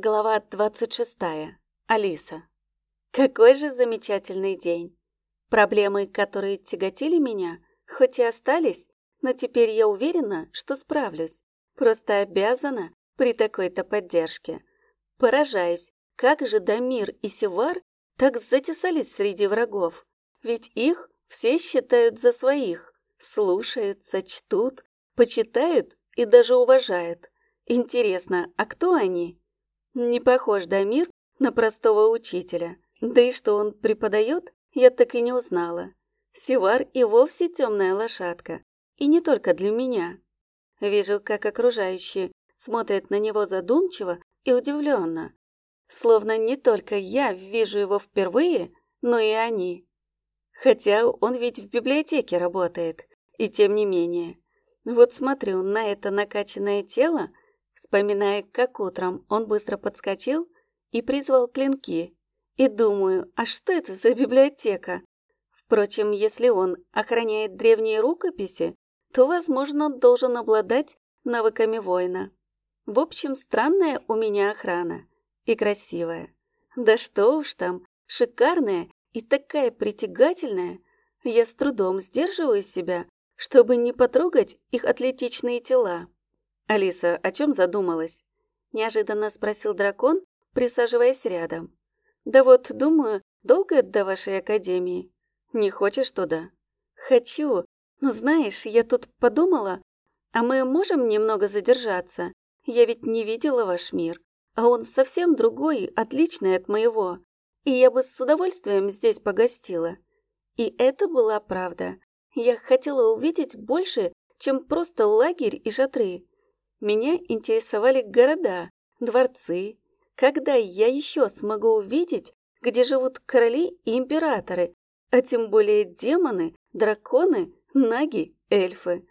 Глава 26. Алиса. Какой же замечательный день. Проблемы, которые тяготили меня, хоть и остались, но теперь я уверена, что справлюсь. Просто обязана при такой-то поддержке. Поражаюсь, как же Дамир и Севар так затесались среди врагов. Ведь их все считают за своих, слушаются, чтут, почитают и даже уважают. Интересно, а кто они? Не похож Дамир на простого учителя. Да и что он преподает, я так и не узнала. Сивар и вовсе темная лошадка. И не только для меня. Вижу, как окружающие смотрят на него задумчиво и удивленно. Словно не только я вижу его впервые, но и они. Хотя он ведь в библиотеке работает, и тем не менее. Вот смотрю на это накачанное тело, вспоминая, как утром он быстро подскочил и призвал клинки. И думаю, а что это за библиотека? Впрочем, если он охраняет древние рукописи, то, возможно, должен обладать навыками воина. В общем, странная у меня охрана. И красивая. Да что уж там, шикарная и такая притягательная. Я с трудом сдерживаю себя, чтобы не потрогать их атлетичные тела. «Алиса, о чем задумалась?» – неожиданно спросил дракон, присаживаясь рядом. «Да вот, думаю, долго до вашей академии? Не хочешь туда?» «Хочу, но знаешь, я тут подумала, а мы можем немного задержаться? Я ведь не видела ваш мир, а он совсем другой, отличный от моего, и я бы с удовольствием здесь погостила». И это была правда. Я хотела увидеть больше, чем просто лагерь и шатры. Меня интересовали города, дворцы. Когда я еще смогу увидеть, где живут короли и императоры, а тем более демоны, драконы, наги, эльфы?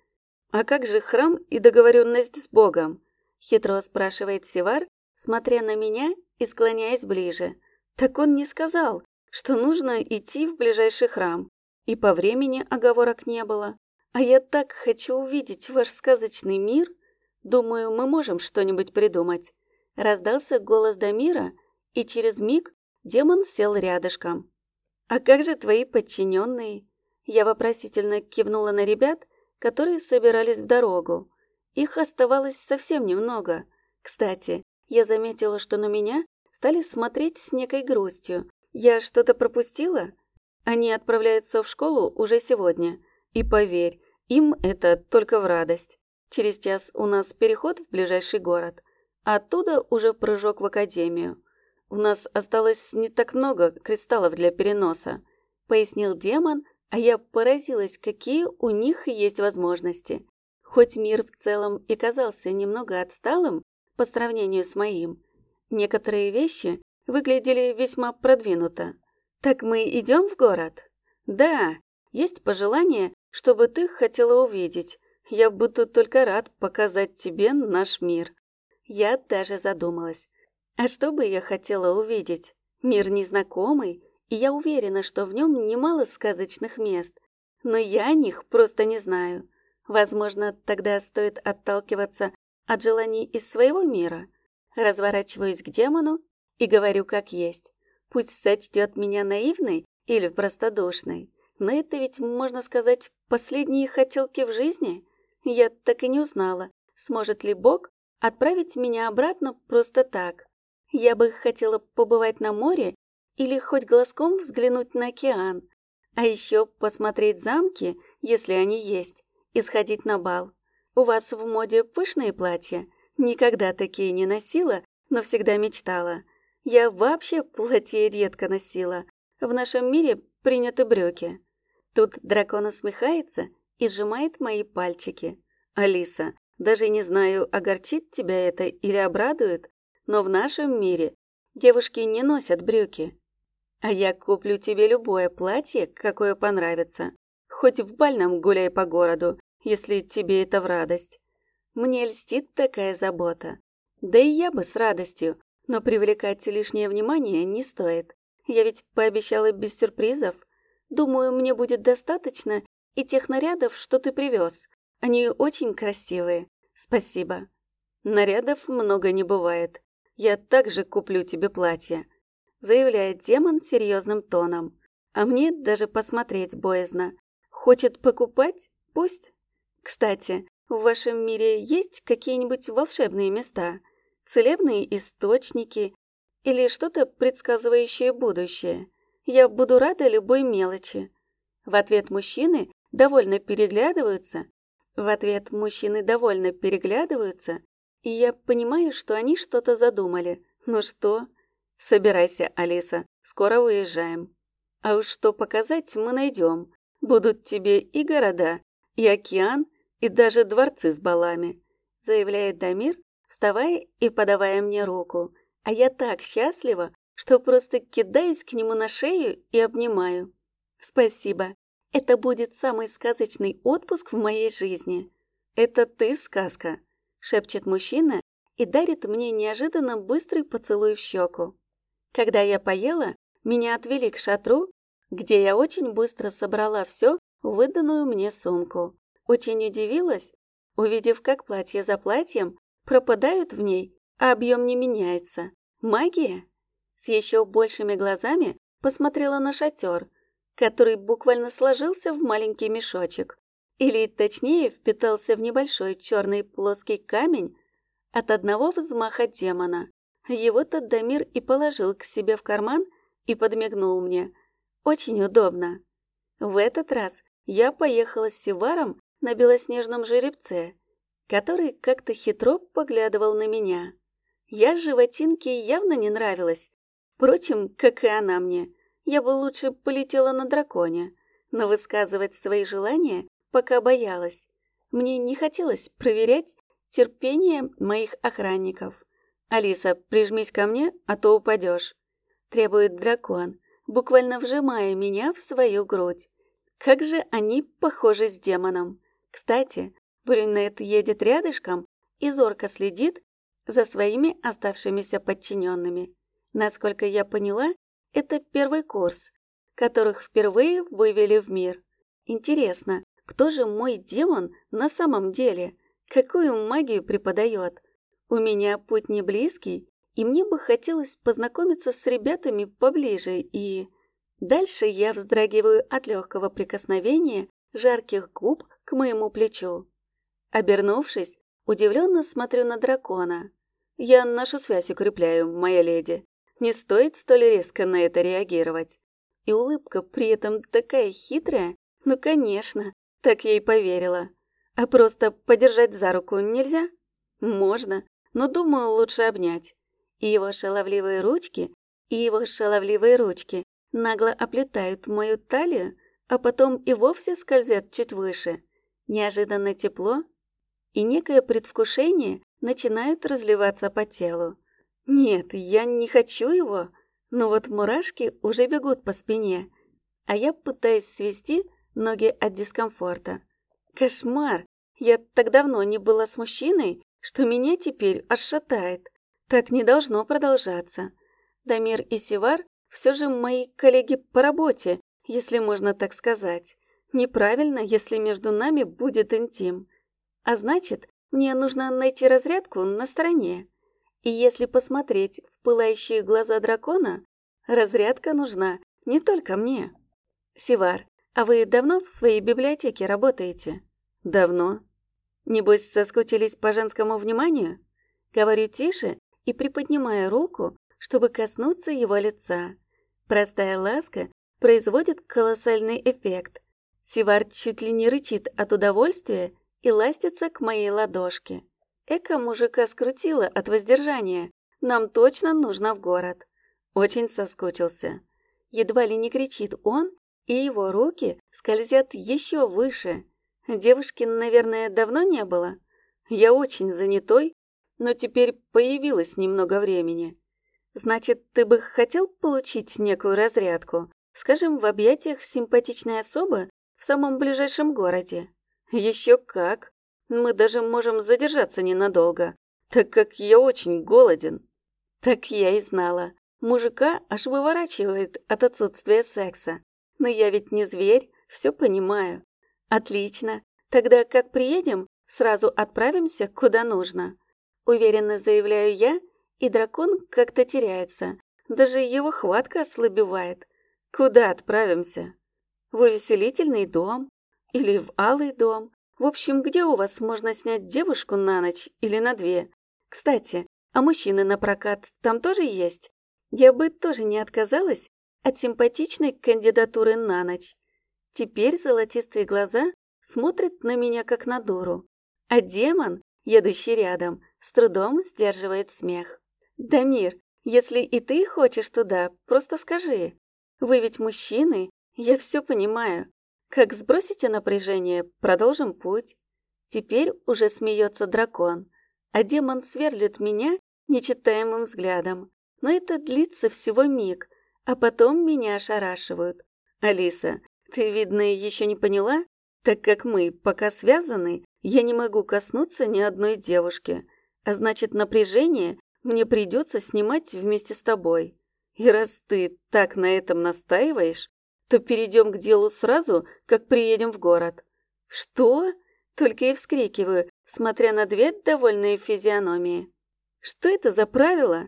А как же храм и договоренность с Богом? Хитро спрашивает Севар, смотря на меня и склоняясь ближе. Так он не сказал, что нужно идти в ближайший храм. И по времени оговорок не было. А я так хочу увидеть ваш сказочный мир. Думаю, мы можем что-нибудь придумать. Раздался голос Дамира, и через миг демон сел рядышком. А как же твои подчиненные? Я вопросительно кивнула на ребят, которые собирались в дорогу. Их оставалось совсем немного. Кстати, я заметила, что на меня стали смотреть с некой грустью. Я что-то пропустила? Они отправляются в школу уже сегодня. И поверь, им это только в радость. Через час у нас переход в ближайший город. Оттуда уже прыжок в академию. У нас осталось не так много кристаллов для переноса, пояснил демон, а я поразилась, какие у них есть возможности. Хоть мир в целом и казался немного отсталым по сравнению с моим, некоторые вещи выглядели весьма продвинуто. Так мы идем в город? Да, есть пожелание, чтобы ты хотела увидеть. Я буду только рад показать тебе наш мир. Я даже задумалась. А что бы я хотела увидеть? Мир незнакомый, и я уверена, что в нем немало сказочных мест. Но я о них просто не знаю. Возможно, тогда стоит отталкиваться от желаний из своего мира. Разворачиваюсь к демону и говорю как есть. Пусть сочтет меня наивной или простодушной, но это ведь, можно сказать, последние хотелки в жизни. Я так и не узнала, сможет ли Бог отправить меня обратно просто так. Я бы хотела побывать на море или хоть глазком взглянуть на океан, а еще посмотреть замки, если они есть, и сходить на бал. У вас в моде пышные платья? Никогда такие не носила, но всегда мечтала. Я вообще платье редко носила. В нашем мире приняты брюки. Тут дракон усмехается и сжимает мои пальчики. «Алиса, даже не знаю, огорчит тебя это или обрадует, но в нашем мире девушки не носят брюки. А я куплю тебе любое платье, какое понравится. Хоть в бальном гуляй по городу, если тебе это в радость. Мне льстит такая забота. Да и я бы с радостью, но привлекать лишнее внимание не стоит. Я ведь пообещала без сюрпризов. Думаю, мне будет достаточно и тех нарядов, что ты привез. Они очень красивые. Спасибо. Нарядов много не бывает. я также куплю тебе платье», заявляет демон серьезным тоном. А мне даже посмотреть боязно. Хочет покупать? Пусть. Кстати, в вашем мире есть какие-нибудь волшебные места? Целебные источники или что-то предсказывающее будущее? Я буду рада любой мелочи. В ответ мужчины довольно переглядываются. В ответ мужчины довольно переглядываются, и я понимаю, что они что-то задумали. Ну что? Собирайся, Алиса, скоро уезжаем. А уж что показать мы найдем. Будут тебе и города, и океан, и даже дворцы с балами, заявляет Дамир, вставая и подавая мне руку. А я так счастлива, что просто кидаюсь к нему на шею и обнимаю. Спасибо. Это будет самый сказочный отпуск в моей жизни. Это ты сказка, шепчет мужчина и дарит мне неожиданно быстрый поцелуй в щеку. Когда я поела, меня отвели к шатру, где я очень быстро собрала все в выданную мне сумку. Очень удивилась, увидев, как платье за платьем пропадают в ней, а объем не меняется. Магия? с еще большими глазами посмотрела на шатер, который буквально сложился в маленький мешочек, или точнее впитался в небольшой черный плоский камень от одного взмаха демона. Его-то Дамир и положил к себе в карман и подмигнул мне. Очень удобно. В этот раз я поехала с Севаром на белоснежном жеребце, который как-то хитро поглядывал на меня. Я животинке явно не нравилась, Впрочем, как и она мне, я бы лучше полетела на драконе, но высказывать свои желания пока боялась. Мне не хотелось проверять терпение моих охранников. «Алиса, прижмись ко мне, а то упадешь», — требует дракон, буквально вжимая меня в свою грудь. Как же они похожи с демоном. Кстати, брюнет едет рядышком и зорко следит за своими оставшимися подчиненными. Насколько я поняла, это первый курс, которых впервые вывели в мир. Интересно, кто же мой демон на самом деле? Какую магию преподает? У меня путь не близкий, и мне бы хотелось познакомиться с ребятами поближе и... Дальше я вздрагиваю от легкого прикосновения жарких губ к моему плечу. Обернувшись, удивленно смотрю на дракона. Я нашу связь укрепляю, моя леди. Не стоит столь резко на это реагировать. И улыбка при этом такая хитрая. Ну, конечно, так я и поверила. А просто подержать за руку нельзя? Можно, но думаю, лучше обнять. И его шаловливые ручки, и его шаловливые ручки нагло оплетают мою талию, а потом и вовсе скользят чуть выше. Неожиданно тепло и некое предвкушение начинают разливаться по телу. Нет, я не хочу его, но вот мурашки уже бегут по спине, а я пытаюсь свести ноги от дискомфорта. Кошмар! Я так давно не была с мужчиной, что меня теперь аж шатает. Так не должно продолжаться. Дамир и Сивар все же мои коллеги по работе, если можно так сказать. Неправильно, если между нами будет интим. А значит, мне нужно найти разрядку на стороне. И если посмотреть в пылающие глаза дракона, разрядка нужна не только мне. Сивар, а вы давно в своей библиотеке работаете? Давно. Небось, соскучились по женскому вниманию? Говорю тише и приподнимая руку, чтобы коснуться его лица. Простая ласка производит колоссальный эффект. Сивар чуть ли не рычит от удовольствия и ластится к моей ладошке. Эко мужика скрутило от воздержания. Нам точно нужно в город. Очень соскучился. Едва ли не кричит он, и его руки скользят еще выше. Девушки, наверное, давно не было. Я очень занятой, но теперь появилось немного времени. Значит, ты бы хотел получить некую разрядку, скажем, в объятиях симпатичной особы в самом ближайшем городе? Еще как! Мы даже можем задержаться ненадолго, так как я очень голоден. Так я и знала. Мужика аж выворачивает от отсутствия секса. Но я ведь не зверь, все понимаю. Отлично. Тогда как приедем, сразу отправимся куда нужно. Уверенно заявляю я и дракон как-то теряется. Даже его хватка ослабевает. Куда отправимся? В увеселительный дом? Или в алый дом? В общем, где у вас можно снять девушку на ночь или на две? Кстати, а мужчины на прокат там тоже есть? Я бы тоже не отказалась от симпатичной кандидатуры на ночь. Теперь золотистые глаза смотрят на меня как на дуру, а демон, едущий рядом, с трудом сдерживает смех. «Дамир, если и ты хочешь туда, просто скажи. Вы ведь мужчины, я все понимаю. Как сбросите напряжение, продолжим путь». Теперь уже смеется дракон, а демон сверлит меня нечитаемым взглядом. Но это длится всего миг, а потом меня ошарашивают. «Алиса, ты, видно, еще не поняла? Так как мы пока связаны, я не могу коснуться ни одной девушки, а значит, напряжение мне придется снимать вместе с тобой. И раз ты так на этом настаиваешь, то перейдем к делу сразу, как приедем в город. Что? Только и вскрикиваю, смотря на две довольные физиономии. Что это за правило?